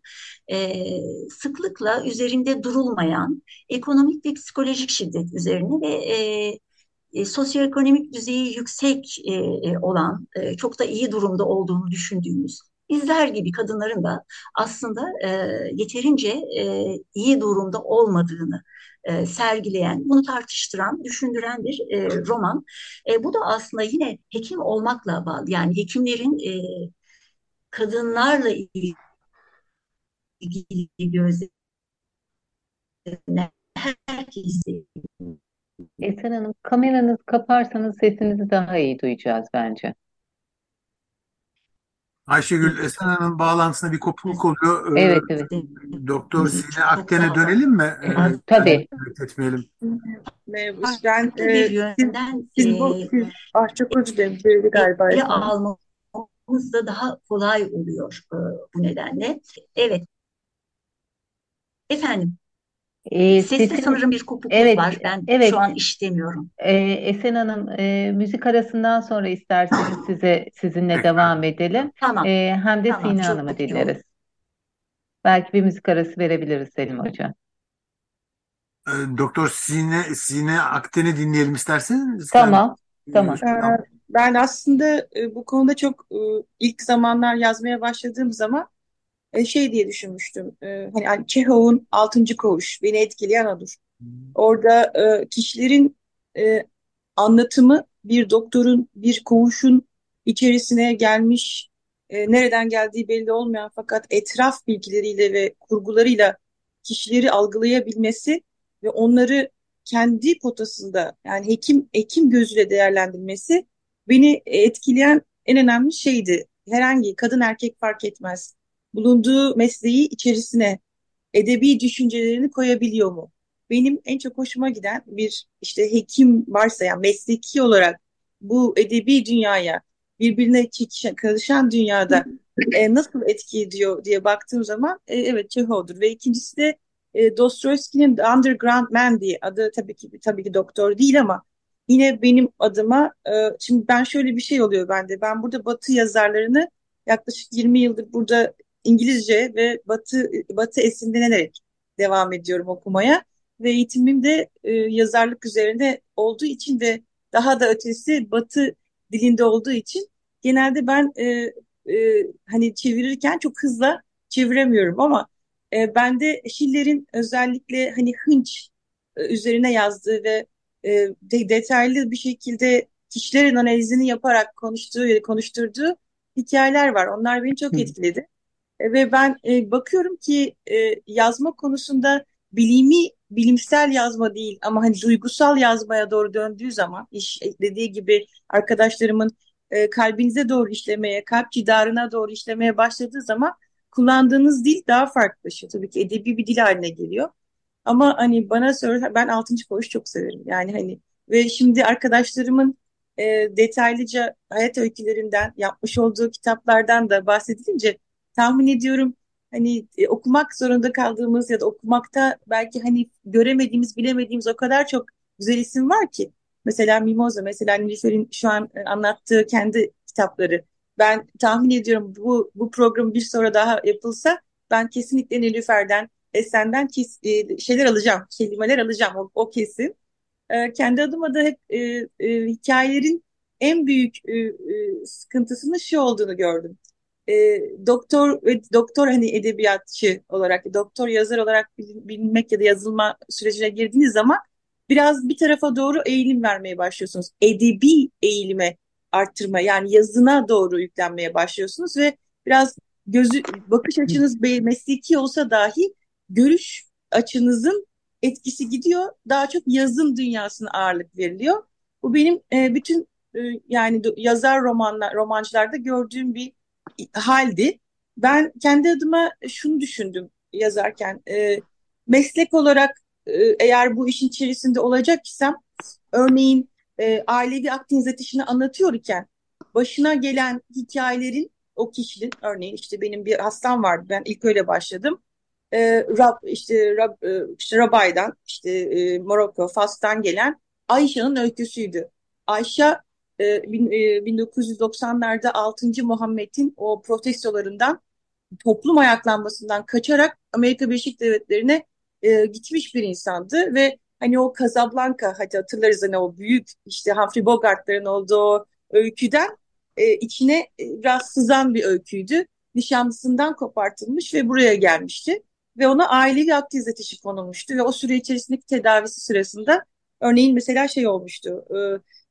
E, sıklıkla üzerinde durulmayan ekonomik ve psikolojik şiddet üzerine ve e, e, sosyoekonomik düzeyi yüksek e, e, olan, e, çok da iyi durumda olduğunu düşündüğümüz bizler gibi kadınların da aslında e, yeterince e, iyi durumda olmadığını e, sergileyen, bunu tartıştıran, düşündüren bir e, roman. E, bu da aslında yine hekim olmakla bağlı. Yani hekimlerin e, kadınlarla ilgili gözlemine herkesi Esin Hanım kameranızı kaparsanız sesinizi daha iyi duyacağız bence. Ayşegül Esen Hanım'ın bağlantısında bir kopukluk oluyor. Ee, Evet evet. Doktor Sine Akten'e dönelim mi? Ee, Ha, tabii. evet, etmeyelim. Merhaba. Ben e, siz, siz bu e, siz, ah çok özür dilerim. Çevirdi galiba ele efendim. almamız da daha kolay oluyor e, bu nedenle. Evet. Efendim, Ee, seste sesiniz sanırım bir kopukluk Evet, var. Ben evet. şu an işitemiyorum. Ee, Esen Hanım e, müzik arasından sonra isterseniz size sizinle devam edelim. Tamam. Ee, hem de Tamam, Sine çok Hanım'ı olur. dinleriz. Belki bir müzik arası verebiliriz Selim Hocam. Ee, Doktor Sine, Sine Akten'i dinleyelim isterseniz. Tamam, tamam. Ee, Ben aslında e, bu konuda çok e, ilk zamanlar yazmaya başladığım zaman e, şey diye düşünmüştüm. E, Hani Çehov'un Altıncı Koğuş beni etkileyen odur. Orada e, kişilerin e, anlatımı bir doktorun bir koğuşun içerisine gelmiş e, nereden geldiği belli olmayan fakat etraf bilgileriyle ve kurgularıyla kişileri algılayabilmesi ve onları kendi potasında yani hekim hekim gözüyle değerlendirmesi beni etkileyen en önemli şeydi. Herhangi kadın erkek fark etmez. Bulunduğu mesleği içerisine edebi düşüncelerini koyabiliyor mu? Benim en çok hoşuma giden bir işte hekim varsa yani mesleki olarak bu edebi dünyaya birbirine çekişen, karışan dünyada e, nasıl etki ediyor diye baktığım zaman e, evet Çehov'dur ve ikincisi de e, Dostoyevski'nin Underground Man diye adı tabii ki tabii ki doktor değil ama yine benim adıma e, şimdi ben şöyle bir şey oluyor bende ben burada Batı yazarlarını yaklaşık 20 yıldır burada İngilizce ve Batı Batı esinlenerek devam ediyorum okumaya ve eğitimim de e, yazarlık üzerinde olduğu için de daha da ötesi Batı dilinde olduğu için genelde ben e, e, hani çevirirken çok hızla çeviremiyorum ama e, ben de Schiller'in özellikle hani hınç e, üzerine yazdığı ve e, de, detaylı bir şekilde kişilerin analizini yaparak konuştuğu konuşturduğu hikayeler var. Onlar beni çok etkiledi. E, ve ben e, bakıyorum ki e, yazma konusunda bilimi bilimsel yazma değil ama hani duygusal yazmaya doğru döndüğü zaman iş dediği gibi arkadaşlarımın e, kalbinize doğru işlemeye, kalp cidarına doğru işlemeye başladığı zaman kullandığınız dil daha farklılaşıyor. Tabii ki edebi bir dil haline geliyor. Ama hani bana sorarsan ben altıncı koğuş çok severim. Yani hani ve şimdi arkadaşlarımın e, detaylıca hayat öykülerinden yapmış olduğu kitaplardan da bahsedilince tahmin ediyorum hani e, okumak zorunda kaldığımız ya da okumakta belki hani göremediğimiz, bilemediğimiz o kadar çok güzel isim var ki. Mesela Mimoza, mesela Nilüfer'in şu an e, anlattığı kendi kitapları. Ben tahmin ediyorum bu bu program bir sonra daha yapılsa ben kesinlikle Nilüfer'den, Esen'den kes, e, şeyler alacağım, kelimeler alacağım o, o kesin. E, kendi adıma da hep e, e, hikayelerin en büyük e, e, sıkıntısının şu olduğunu gördüm e, doktor ve doktor hani edebiyatçı olarak, doktor yazar olarak bilinmek ya da yazılma sürecine girdiğiniz zaman biraz bir tarafa doğru eğilim vermeye başlıyorsunuz. Edebi eğilime arttırma yani yazına doğru yüklenmeye başlıyorsunuz ve biraz gözü bakış açınız mesleki olsa dahi görüş açınızın etkisi gidiyor. Daha çok yazın dünyasına ağırlık veriliyor. Bu benim e, bütün e, yani yazar romanlar romancılarda gördüğüm bir haldi. Ben kendi adıma şunu düşündüm yazarken. E, meslek olarak e, eğer bu işin içerisinde olacak isem örneğin e, ailevi akdeniz ateşini anlatıyor iken başına gelen hikayelerin o kişinin örneğin işte benim bir hastam vardı ben ilk öyle başladım. E, Rab işte Rab e, işte Rabay'dan işte e, Morocco Fas'tan gelen Ayşe'nin öyküsüydü. Ayşe 1990'larda e, 6. Muhammed'in o protestolarından toplum ayaklanmasından kaçarak Amerika Birleşik Devletleri'ne e, gitmiş bir insandı ve hani o Casablanca hadi hatırlarız hani o büyük işte Humphrey Bogart'ların olduğu öyküden e, içine e, biraz bir öyküydü. Nişanlısından kopartılmış ve buraya gelmişti. Ve ona ailevi ateşi konulmuştu ve o süre içerisindeki tedavisi sırasında örneğin mesela şey olmuştu.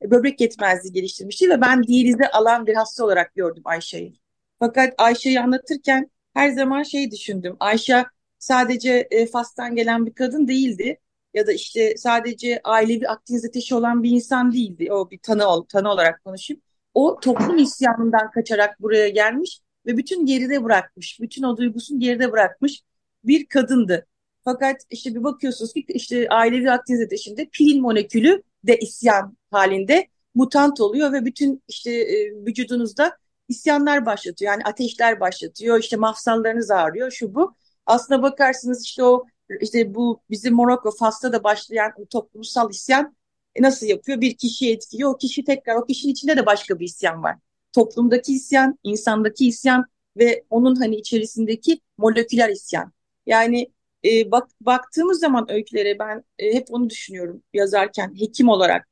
E, böbrek yetmezliği geliştirmişti ve ben diyalize alan bir hasta olarak gördüm Ayşe'yi. Fakat Ayşe'yi anlatırken her zaman şey düşündüm. Ayşe sadece e, Fas'tan gelen bir kadın değildi ya da işte sadece ailevi akdeniz ateşi olan bir insan değildi. O bir tanı, tanı olarak konuşayım. O toplum isyanından kaçarak buraya gelmiş ve bütün geride bırakmış. Bütün o duygusunu geride bırakmış bir kadındı. Fakat işte bir bakıyorsunuz ki işte ailevi akdeniz ateşinde pilin molekülü de isyan halinde mutant oluyor ve bütün işte e, vücudunuzda isyanlar başlatıyor. Yani ateşler başlatıyor, işte mafsallarınız ağrıyor, şu bu. Aslına bakarsınız işte o işte bu bizim Morocco Fas'ta da başlayan toplumsal isyan e, nasıl yapıyor? Bir kişiyi etkiliyor. O kişi tekrar o kişinin içinde de başka bir isyan var. Toplumdaki isyan, insandaki isyan ve onun hani içerisindeki moleküler isyan. Yani e, bak baktığımız zaman öykülere ben e, hep onu düşünüyorum yazarken hekim olarak.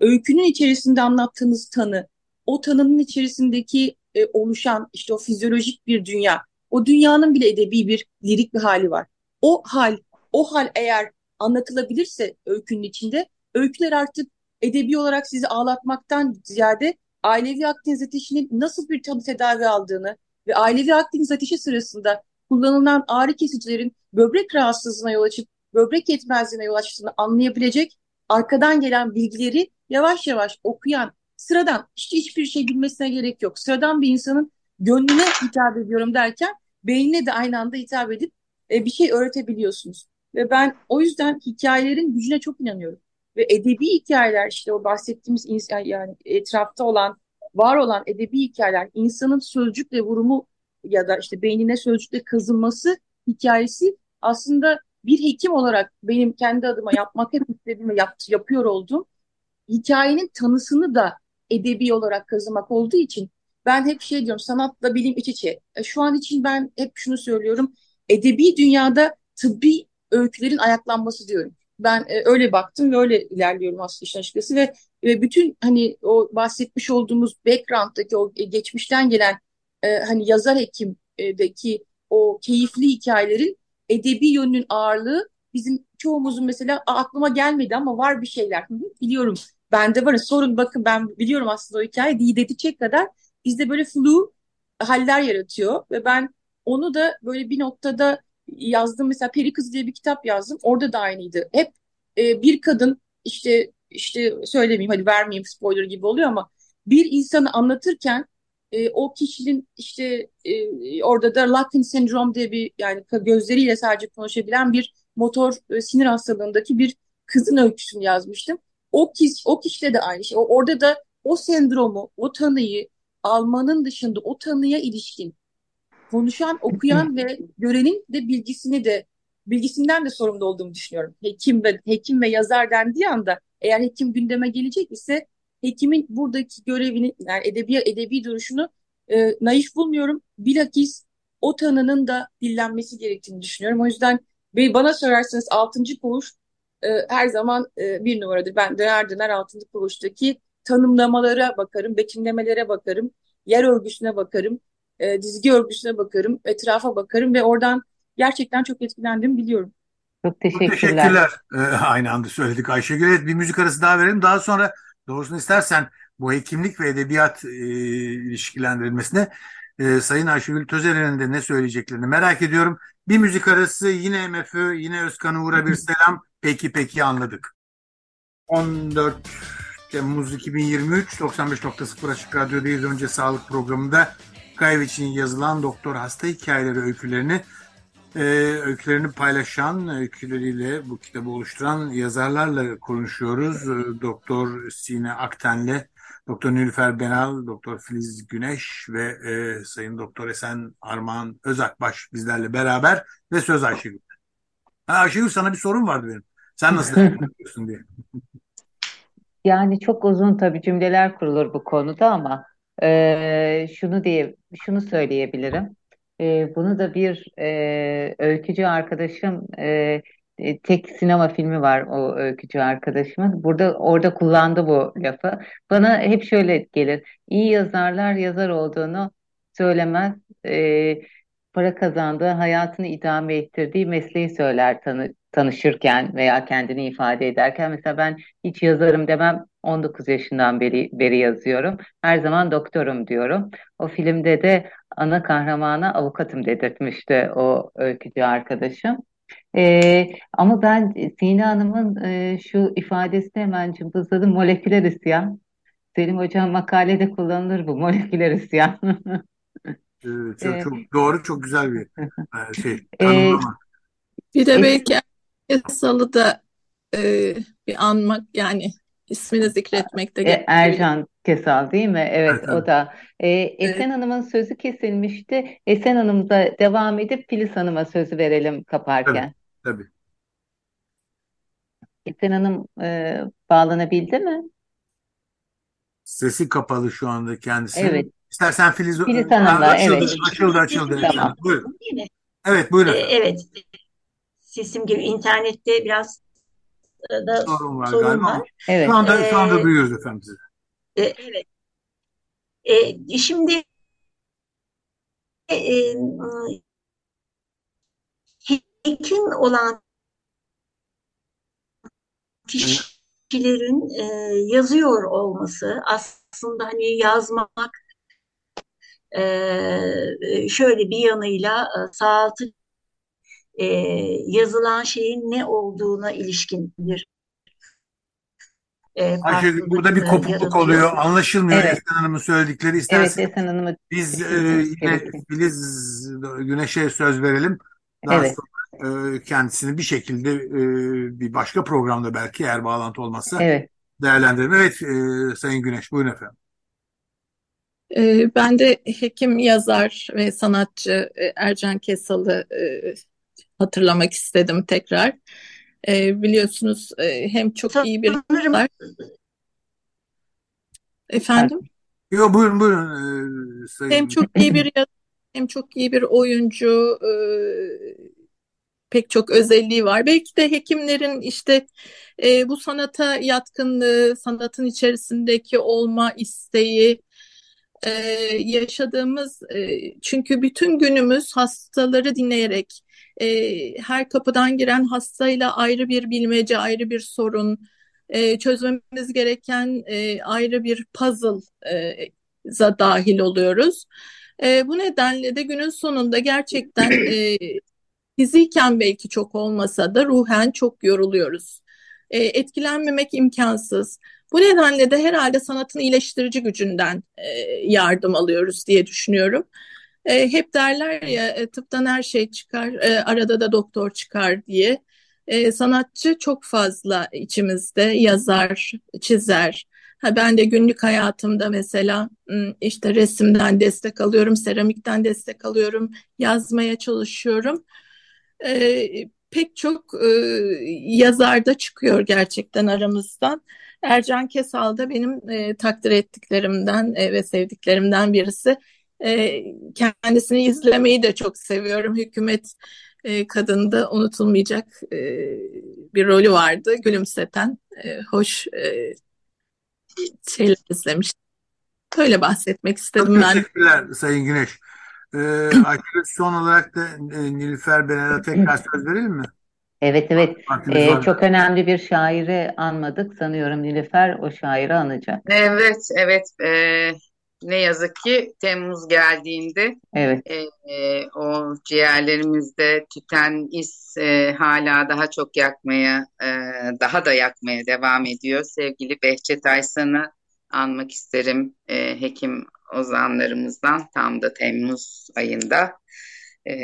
Öykünün içerisinde anlattığınız tanı, o tanının içerisindeki e, oluşan işte o fizyolojik bir dünya, o dünyanın bile edebi bir lirik bir hali var. O hal, o hal eğer anlatılabilirse öykünün içinde, öyküler artık edebi olarak sizi ağlatmaktan ziyade ailevi Akdeniz ateşinin nasıl bir tabi tedavi aldığını ve ailevi Akdeniz ateşi sırasında kullanılan ağrı kesicilerin böbrek rahatsızlığına yol açıp böbrek yetmezliğine yol açtığını anlayabilecek arkadan gelen bilgileri yavaş yavaş okuyan sıradan hiç hiçbir şey bilmesine gerek yok. Sıradan bir insanın gönlüne hitap ediyorum derken beynine de aynı anda hitap edip e, bir şey öğretebiliyorsunuz. Ve ben o yüzden hikayelerin gücüne çok inanıyorum. Ve edebi hikayeler işte o bahsettiğimiz yani etrafta olan, var olan edebi hikayeler insanın sözcükle vurumu ya da işte beynine sözcükle kazınması hikayesi aslında bir hekim olarak benim kendi adıma yapmak hep istediğim ve yap, yapıyor olduğum hikayenin tanısını da edebi olarak kazımak olduğu için ben hep şey diyorum sanatla bilim iç içe. E, şu an için ben hep şunu söylüyorum. Edebi dünyada tıbbi öykülerin ayaklanması diyorum. Ben e, öyle baktım ve öyle ilerliyorum aslında işin açıkçası ve, ve bütün hani o bahsetmiş olduğumuz background'daki o geçmişten gelen e, hani yazar hekimdeki o keyifli hikayelerin edebi yönünün ağırlığı bizim çoğumuzun mesela aklıma gelmedi ama var bir şeyler. Hı hı, biliyorum bende var. Sorun bakın ben biliyorum aslında o hikaye. Dide çek kadar bizde böyle flu haller yaratıyor ve ben onu da böyle bir noktada yazdım. Mesela Peri Kız diye bir kitap yazdım. Orada da aynıydı. Hep e, bir kadın işte işte söylemeyeyim hadi vermeyeyim spoiler gibi oluyor ama bir insanı anlatırken e, o kişinin işte e, orada da Larkin sendrom diye bir yani gözleriyle sadece konuşabilen bir motor e, sinir hastalığındaki bir kızın öyküsünü yazmıştım. O kişi o kişide de aynı şey. Orada da o sendromu, o tanıyı almanın dışında o tanıya ilişkin konuşan, okuyan ve görenin de bilgisini de bilgisinden de sorumlu olduğumu düşünüyorum. Hekim ve hekim ve yazar dendiği anda eğer hekim gündeme gelecek ise hekimin buradaki görevini yani edebi edebi duruşunu e, naif bulmuyorum. Bilakis o tanının da dillenmesi gerektiğini düşünüyorum. O yüzden bana sorarsanız altıncı koğuş e, her zaman e, bir numaradır. Ben döner döner altıncı koğuştaki tanımlamalara bakarım, betimlemelere bakarım, yer örgüsüne bakarım, e, dizgi örgüsüne bakarım, etrafa bakarım ve oradan gerçekten çok etkilendim biliyorum. Çok teşekkürler. Çok teşekkürler. Ee, aynı anda söyledik Ayşegül. Evet bir müzik arası daha verelim. Daha sonra doğrusunu istersen bu hekimlik ve edebiyat e, ilişkilendirilmesine e, Sayın Ayşegül Tözeren'in de ne söyleyeceklerini merak ediyorum. Bir müzik arası yine MFÖ, yine Özkan Uğur'a bir selam. Peki peki anladık. 14 Temmuz 2023 95.0 Açık Radyo'dayız. Önce sağlık programında Gayv için yazılan doktor hasta hikayeleri öykülerini e, öykülerini paylaşan, öyküleriyle bu kitabı oluşturan yazarlarla konuşuyoruz. E, doktor Sine Akten'le, Doktor Nilüfer Benal, Doktor Filiz Güneş ve e, Sayın Doktor Esen Armağan Özakbaş bizlerle beraber ve söz Ayşegül. Ha, Ayşegül sana bir sorun vardı benim. Sen nasıl yapıyorsun diye. Yani çok uzun tabii cümleler kurulur bu konuda ama e, şunu diye şunu söyleyebilirim. E, bunu da bir e, öykücü arkadaşım e, tek sinema filmi var o öykücü arkadaşımın. Burada orada kullandı bu lafı. Bana hep şöyle gelir. İyi yazarlar yazar olduğunu söylemez. E, para kazandığı, hayatını idame ettirdiği mesleği söyler tanı, tanışırken veya kendini ifade ederken. Mesela ben hiç yazarım demem. 19 yaşından beri, beri yazıyorum. Her zaman doktorum diyorum. O filmde de ana kahramana avukatım dedirtmişti o öykücü arkadaşım. Ee, ama ben Sina Hanım'ın e, şu ifadesini hemen cımbızladım. Moleküler isyan. Selim Hocam makalede kullanılır bu moleküler isyan. Evet, çok, çok doğru, çok güzel bir e, şey. Ee, bir de belki Yasalı da e, bir anmak yani ismini zikretmek de e, Ercan Kesal değil mi? Evet, o da. E, Esen evet. Hanım'ın sözü kesilmişti. Esen Hanım da devam edip Filiz Hanım'a sözü verelim kaparken. Tabii. tabii. Esen Hanım e, bağlanabildi mi? Sesi kapalı şu anda kendisi. Evet. İstersen Filiz, Filiz Hanım'la açıldı, evet. Açıldı, açıldı. Tamam. Buyurun. Evet, buyurun. Ee, evet. Sesim gibi internette biraz e, da sorun var sorun galiba. var. Evet. Şu anda, şu anda duyuyoruz efendim sizi. E, evet. E, şimdi e, e, hekim olan kişilerin e, yazıyor olması aslında hani yazmak e, şöyle bir yanıyla e, sağaltı e, yazılan şeyin ne olduğuna ilişkin bir e, Ayşegül burada bir kopukluk yaratıyor. oluyor. Anlaşılmıyor evet. Esen Hanım'ın söyledikleri. İstersen evet, Esen Hanım'ı biz e, yine Filiz Güneş'e söz verelim. Daha evet. sonra e, kendisini bir şekilde e, bir başka programda belki eğer bağlantı olmazsa evet. değerlendirelim. Evet e, Sayın Güneş buyurun efendim. E, ben de hekim, yazar ve sanatçı e, Ercan Kesal'ı e, hatırlamak istedim tekrar. E, biliyorsunuz e, hem çok Sanırım. iyi bir yazar. Efendim? Yok buyurun buyurun. Ee, hem çok iyi bir yazar, hem çok iyi bir oyuncu. E, pek çok özelliği var. Belki de hekimlerin işte e, bu sanata yatkınlığı, sanatın içerisindeki olma isteği, e, yaşadığımız e, çünkü bütün günümüz hastaları dinleyerek e, her kapıdan giren hastayla ayrı bir bilmece, ayrı bir sorun, e, çözmemiz gereken e, ayrı bir puzzle e, za dahil oluyoruz. E, bu nedenle de günün sonunda gerçekten e, fiziken belki çok olmasa da ruhen çok yoruluyoruz. E, etkilenmemek imkansız. Bu nedenle de herhalde sanatın iyileştirici gücünden e, yardım alıyoruz diye düşünüyorum. E, hep derler ya e, tıptan her şey çıkar, e, arada da doktor çıkar diye. E, sanatçı çok fazla içimizde yazar, çizer. Ha, ben de günlük hayatımda mesela işte resimden destek alıyorum, seramikten destek alıyorum, yazmaya çalışıyorum. E, pek çok e, yazar da çıkıyor gerçekten aramızdan. Ercan Kesal da benim e, takdir ettiklerimden e, ve sevdiklerimden birisi. E, kendisini izlemeyi de çok seviyorum. Hükümet e, kadında unutulmayacak e, bir rolü vardı. Gülümseten, e, hoş e, şeyler izlemiştim. Böyle bahsetmek istedim Çok ben. teşekkürler Sayın Güneş. Ee, son olarak da e, Nilüfer Bener'e tekrar söz verelim mi? Evet evet Ee, çok önemli bir şairi anmadık sanıyorum Nilüfer o şairi anacak. Evet, evet. Ee, ne yazık ki Temmuz geldiğinde Evet e, e, o ciğerlerimizde tüten is e, hala daha çok yakmaya, e, daha da yakmaya devam ediyor. Sevgili Behçet Aysan'ı anmak isterim e, hekim ozanlarımızdan tam da Temmuz ayında. E,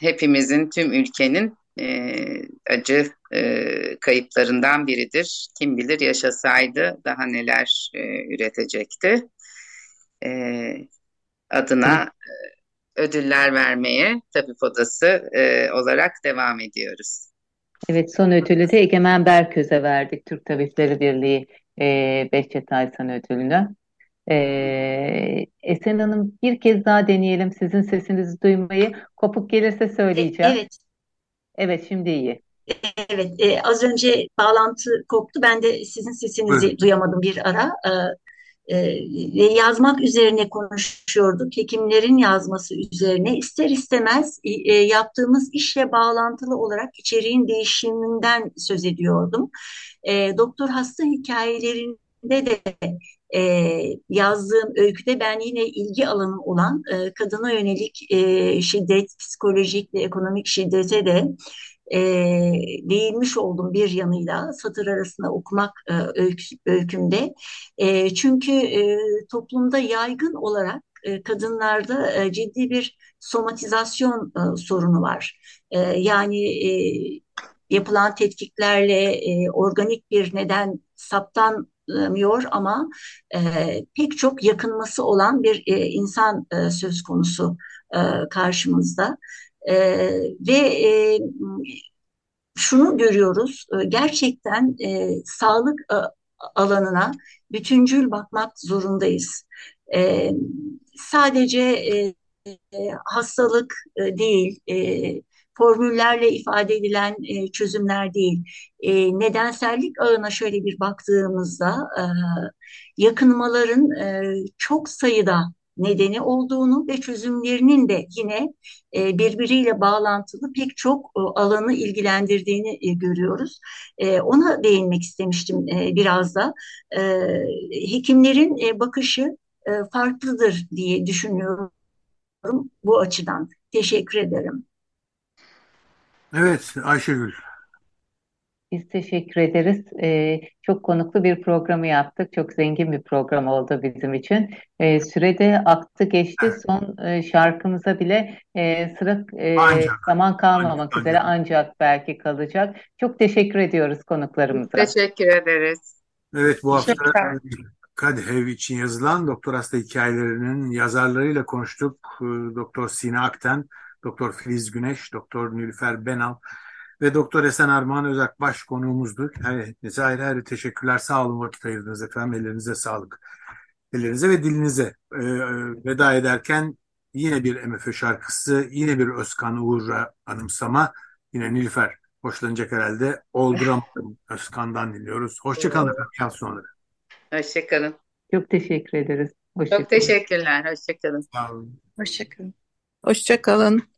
hepimizin, tüm ülkenin e, acı e, kayıplarından biridir. Kim bilir yaşasaydı daha neler e, üretecekti. E, adına e, ödüller vermeye Tabip Odası e, olarak devam ediyoruz. evet son ödülü de Egemen Berköz'e verdik Türk Tabipleri Birliği e, Behçet Aysan ödülünü. E, Esen Hanım bir kez daha deneyelim sizin sesinizi duymayı. Kopuk gelirse söyleyeceğim. Evet, Evet şimdi iyi. evet. E, az önce bağlantı koptu. Ben de sizin sesinizi Buyurun. duyamadım bir ara. E, e, ve yazmak üzerine konuşuyorduk. Hekimlerin yazması üzerine ister istemez e, e, yaptığımız işle bağlantılı olarak içeriğin değişiminden söz ediyordum. E, doktor hasta hikayelerinde de e, yazdığım öyküde ben yine ilgi alanım olan e, kadına yönelik e, şiddet, psikolojik ve ekonomik şiddete de e, değinmiş oldum bir yanıyla satır arasında okumak e, öykü, öykümde. E, çünkü e, toplumda yaygın olarak e, kadınlarda e, ciddi bir somatizasyon e, sorunu var. E, yani e, yapılan tetkiklerle e, organik bir neden saptanmıyor ama e, pek çok yakınması olan bir e, insan e, söz konusu e, karşımızda. E, ve e, şunu görüyoruz, e, gerçekten e, sağlık e, alanına bütüncül bakmak zorundayız. E, sadece e, e, hastalık e, değil, e, formüllerle ifade edilen e, çözümler değil. E, nedensellik ağına şöyle bir baktığımızda e, yakınmaların e, çok sayıda nedeni olduğunu ve çözümlerinin de yine e, birbiriyle bağlantılı pek çok e, alanı ilgilendirdiğini e, görüyoruz. E, ona değinmek istemiştim e, biraz da. E, hekimlerin e, bakışı e, farklıdır diye düşünüyorum bu açıdan. Teşekkür ederim. Evet Ayşegül. Biz teşekkür ederiz. Ee, çok konuklu bir programı yaptık. Çok zengin bir program oldu bizim için. Ee, sürede aktı geçti. Son e, şarkımıza bile e, sıra e, Ancak. zaman kalmamak Ancak. üzere ancak belki kalacak. Çok teşekkür ediyoruz konuklarımıza. Teşekkür ederiz. Evet bu hafta. Kadehev için yazılan Doktor Hasta hikayelerinin yazarlarıyla konuştuk. Ee, Doktor Sina Akten, Doktor Filiz Güneş, Doktor Nilüfer Benal ve Doktor Esen Armağan Özak baş konuğumuzdu. Her, hepinize ayrı ayrı teşekkürler. Sağ olun vakit ayırdınız efendim. Ellerinize sağlık. Ellerinize ve dilinize. Ee, veda ederken yine bir MFÖ şarkısı, yine bir Özkan Uğur'a anımsama. Yine Nilüfer hoşlanacak herhalde. Olduramadım Özkan'dan dinliyoruz. Hoşçakalın efendim. Hafta sonları. Hoşçakalın. Çok teşekkür ederiz. Hoşça Çok teşekkürler. Hoşçakalın. Sağ olun. Hoşçakalın. Hoşça kalın.